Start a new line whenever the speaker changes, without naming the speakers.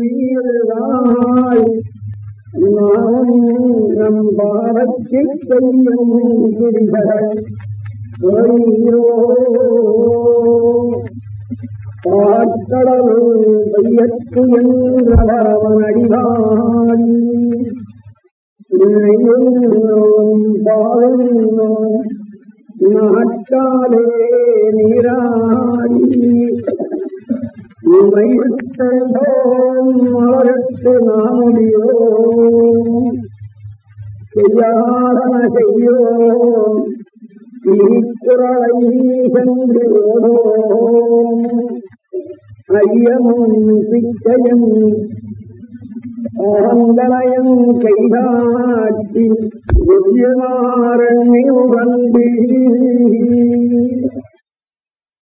வீரராய் நாம் நம் பாரத்தை செய்யும் குடிகள் பாக்கடலுள் பையத்து വളരട്ടെ നാമടിയോ ശരിയാധന ചെയ്യോ തിരിക്കുറളൈശന്ദ്രിയോടോ അയ്യമം പിച്ചയം ഓഹന്തളയം കൈകാട്ടി ദിവ്യമാരണ്യുകണ്ടി